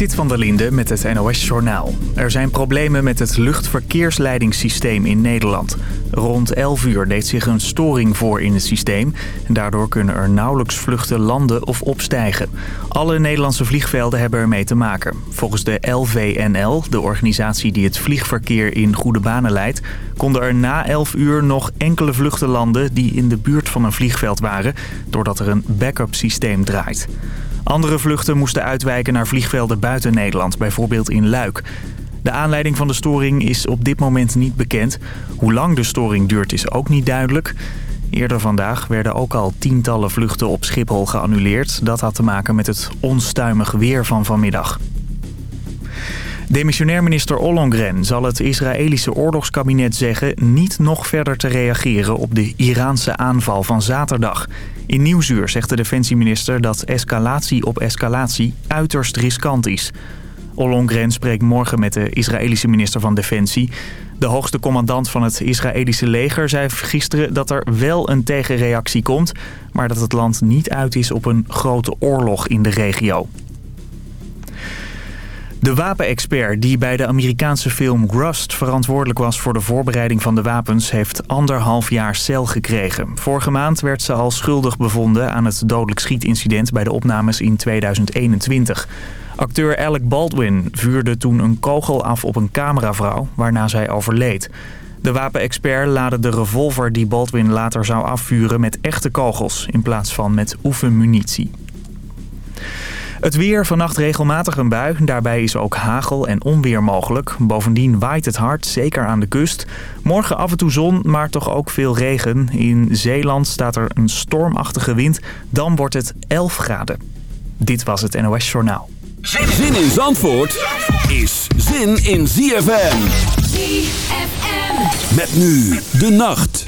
Sit van der Linde met het NOS-journaal. Er zijn problemen met het luchtverkeersleidingssysteem in Nederland. Rond 11 uur deed zich een storing voor in het systeem. En daardoor kunnen er nauwelijks vluchten landen of opstijgen. Alle Nederlandse vliegvelden hebben ermee te maken. Volgens de LVNL, de organisatie die het vliegverkeer in goede banen leidt... konden er na 11 uur nog enkele vluchten landen die in de buurt van een vliegveld waren... doordat er een backup systeem draait. Andere vluchten moesten uitwijken naar vliegvelden buiten Nederland, bijvoorbeeld in Luik. De aanleiding van de storing is op dit moment niet bekend. Hoe lang de storing duurt is ook niet duidelijk. Eerder vandaag werden ook al tientallen vluchten op Schiphol geannuleerd. Dat had te maken met het onstuimig weer van vanmiddag. Demissionair minister Ollongren zal het Israëlische oorlogskabinet zeggen... niet nog verder te reageren op de Iraanse aanval van zaterdag. In Nieuwsuur zegt de defensieminister dat escalatie op escalatie uiterst riskant is. Ollongren spreekt morgen met de Israëlische minister van Defensie. De hoogste commandant van het Israëlische leger zei gisteren dat er wel een tegenreactie komt... maar dat het land niet uit is op een grote oorlog in de regio. De wapenexpert die bij de Amerikaanse film Rust verantwoordelijk was voor de voorbereiding van de wapens heeft anderhalf jaar cel gekregen. Vorige maand werd ze al schuldig bevonden aan het dodelijk schietincident bij de opnames in 2021. Acteur Alec Baldwin vuurde toen een kogel af op een cameravrouw waarna zij overleed. De wapenexpert laadde de revolver die Baldwin later zou afvuren met echte kogels in plaats van met oefenmunitie. Het weer, vannacht regelmatig een bui. Daarbij is ook hagel en onweer mogelijk. Bovendien waait het hard, zeker aan de kust. Morgen af en toe zon, maar toch ook veel regen. In Zeeland staat er een stormachtige wind. Dan wordt het 11 graden. Dit was het NOS Journaal. Zin in Zandvoort is zin in ZFM. ZFM. Met nu de nacht.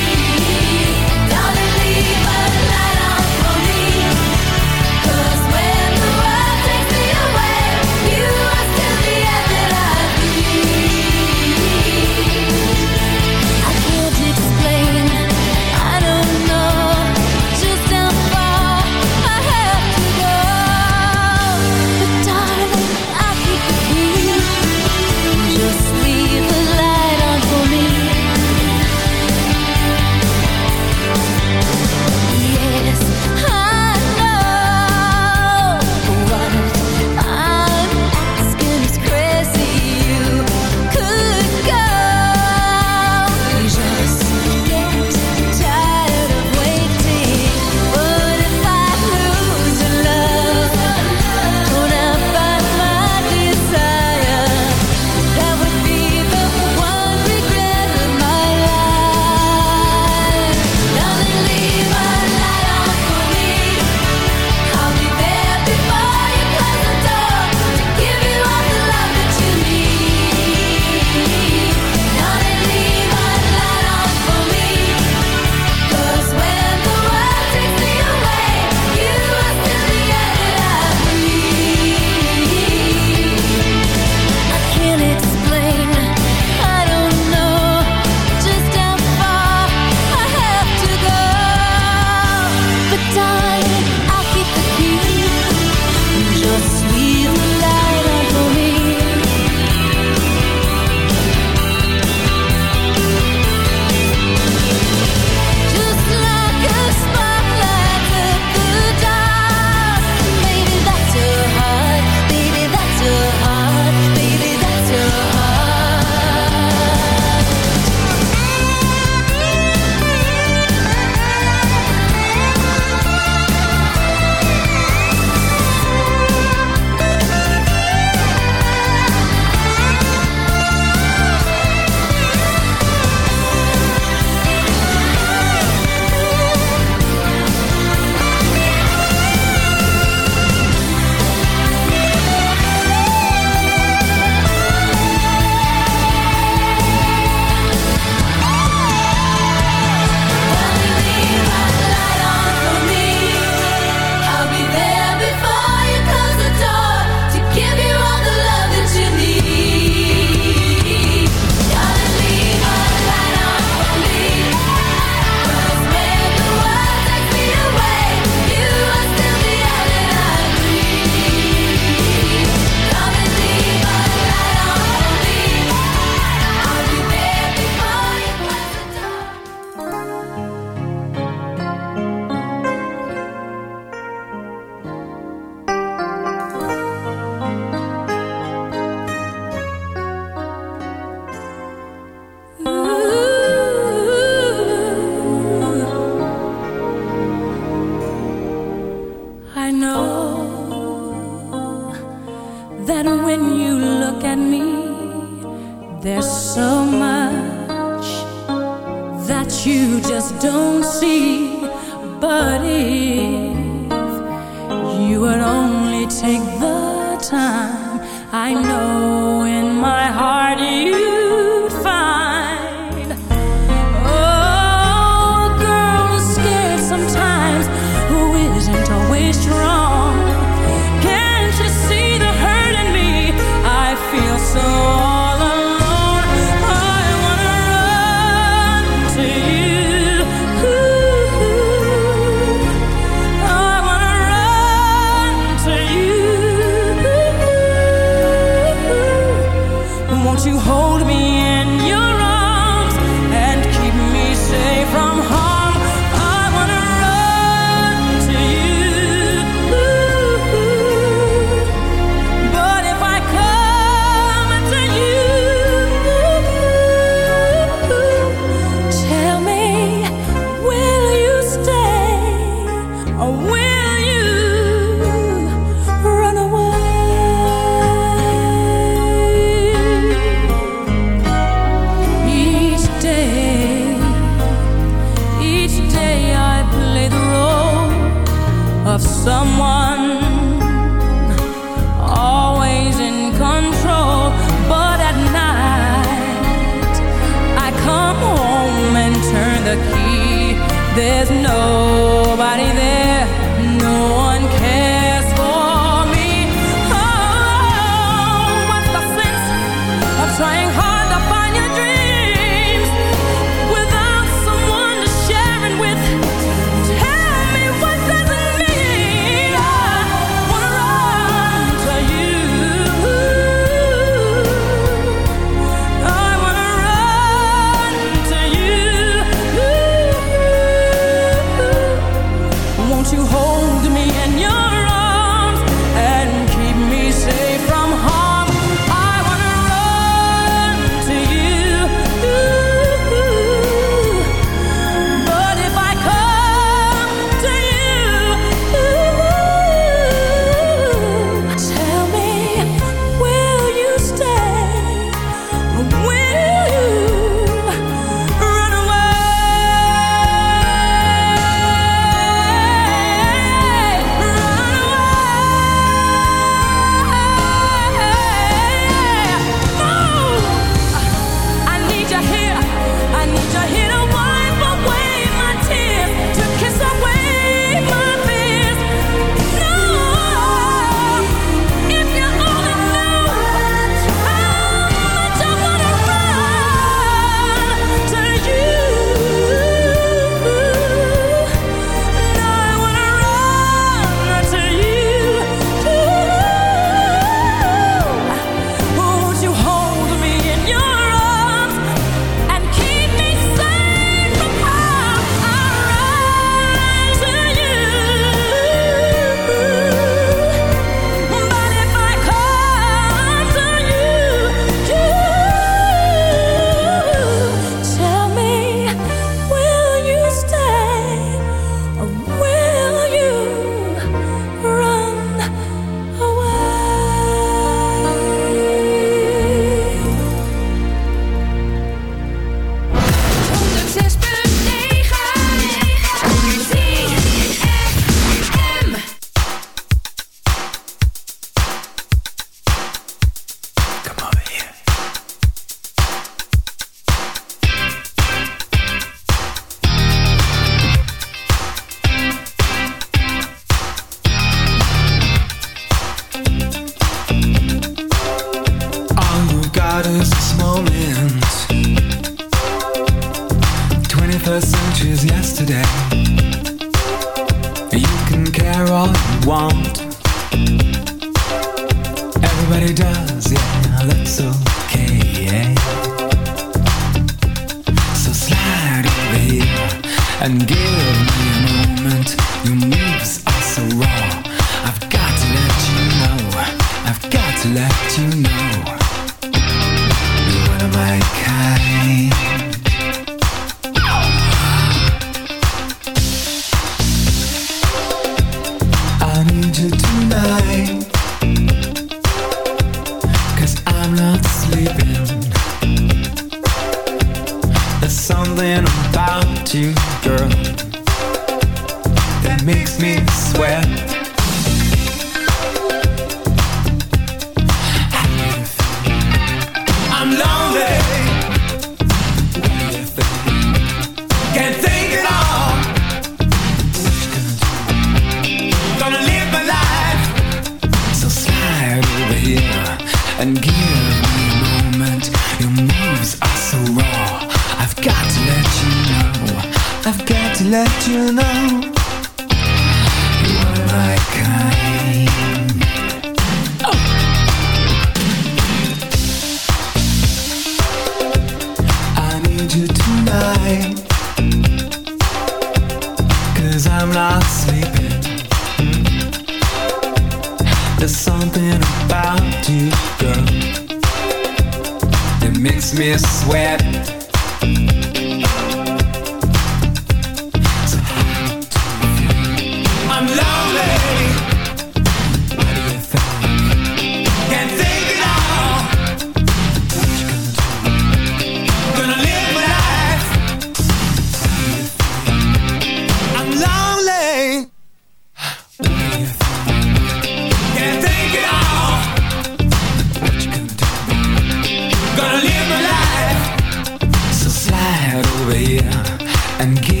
and give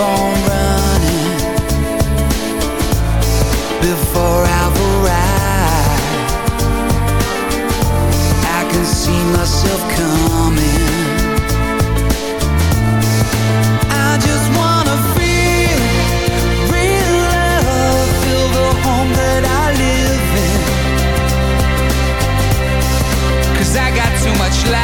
on running before i. I can see myself coming. I just wanna feel real love, feel the home that I live. Cause I got too much life.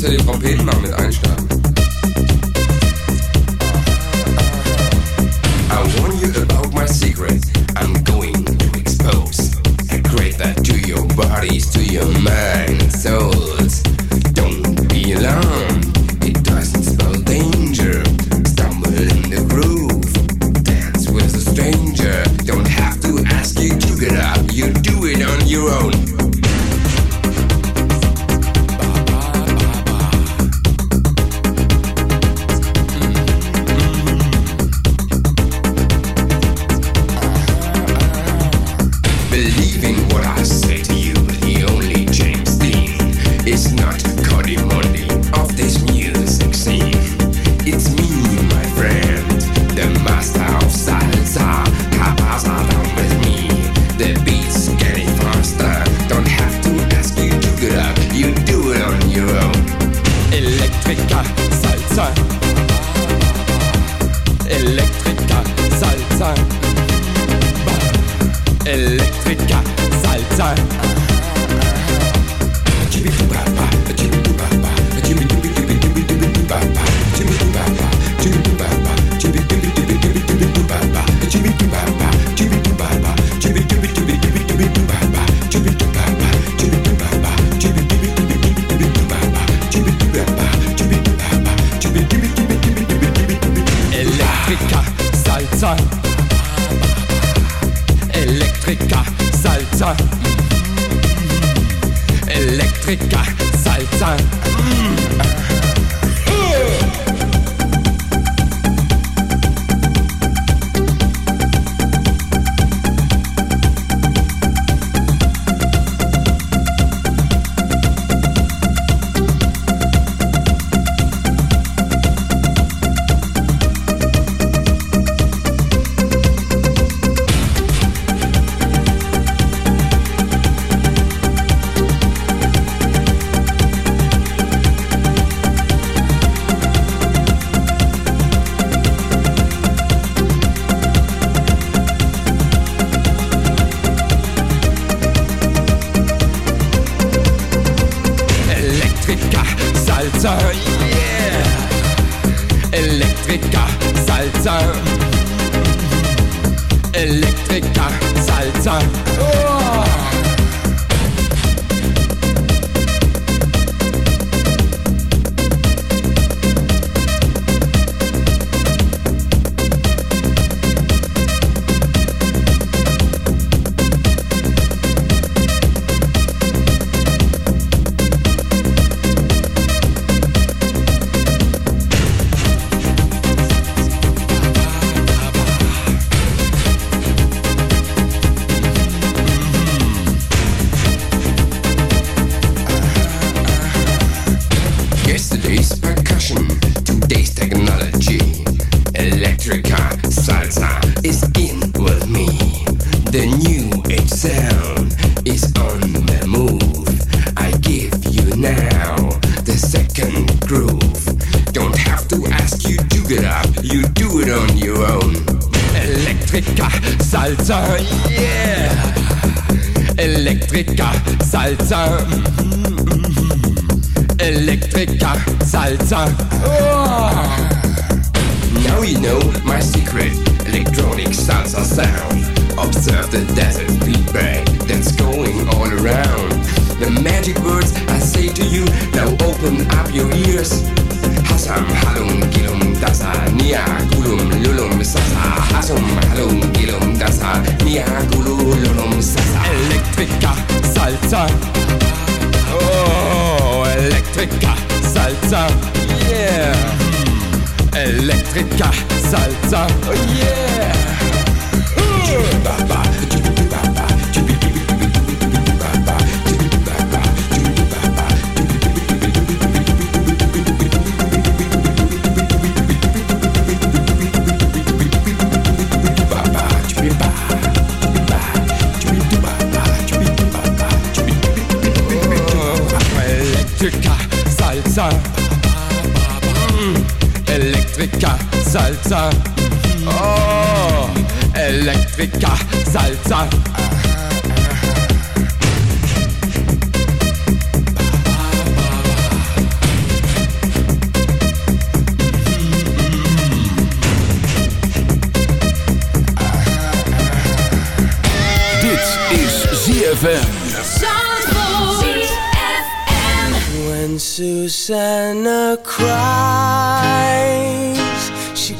Kannst du den mit? I warn you about my secret. I'm going to expose. I create that to your bodies, to your mind and Electrica salsa. Oh. Now you know my secret electronic salsa sound. Observe the desert feedback that's going all around. The magic words I say to you, now open up your ears. Hasam halum gilum dasa nia gulum lulum sasa. Hasum halum gilum dasa nia gulum lulum sasa. Electrica salsa. Oh, Electrica salsa, yeah. Electrica salsa, oh yeah. Electrica Electrica salsa. Oh, Electrica salsa. Dit is ZFM. When Susannah cries, she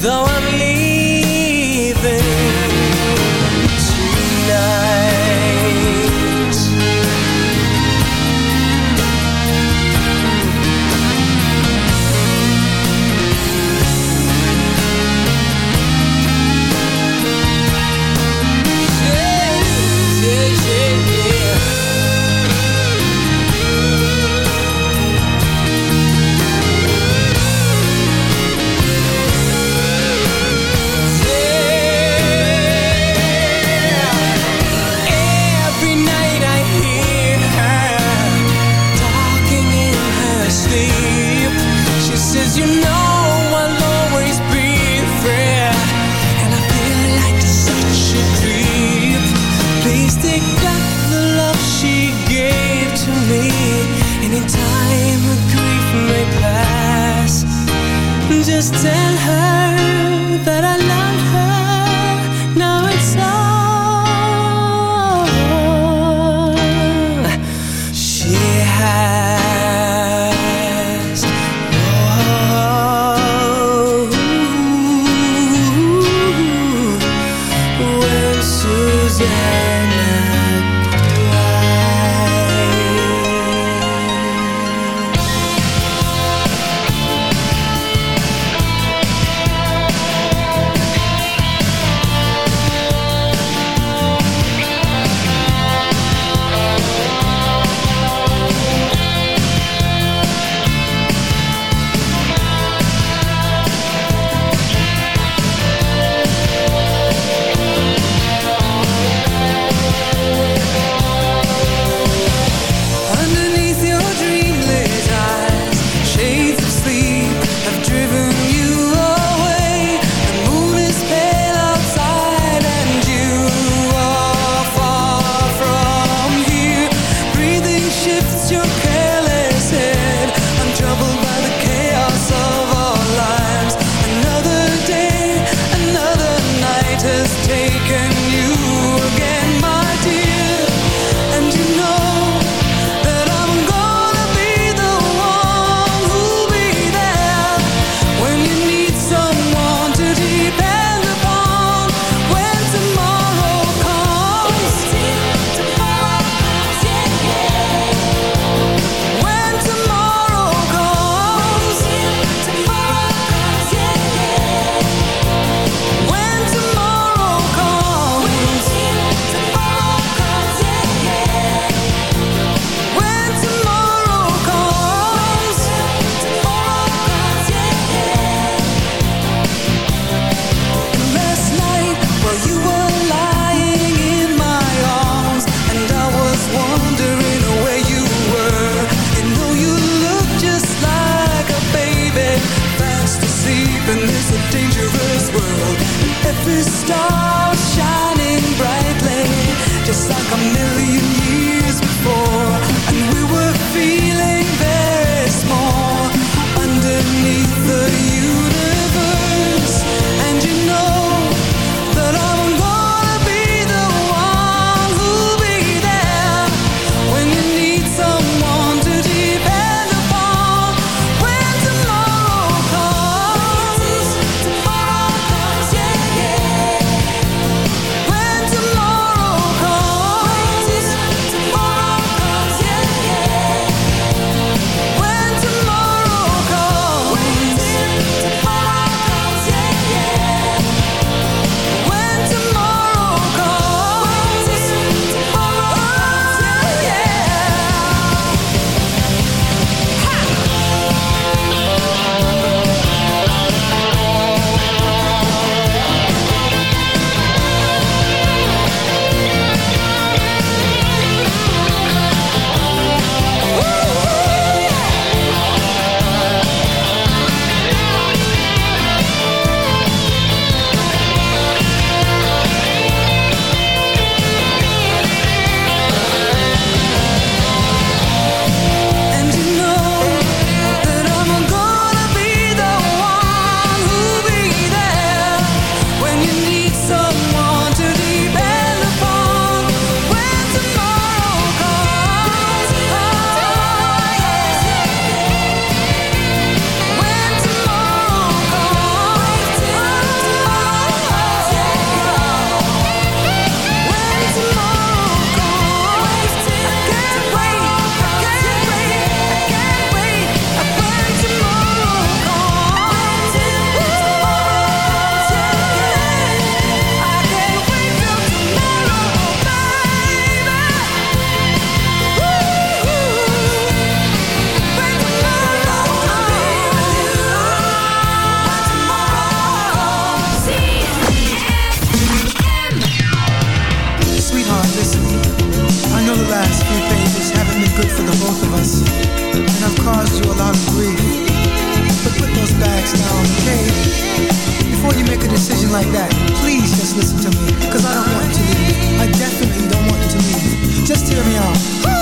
though back, please just listen to me, cause I don't want you to leave. I definitely don't want you to leave. Just hear me out.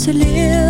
to live.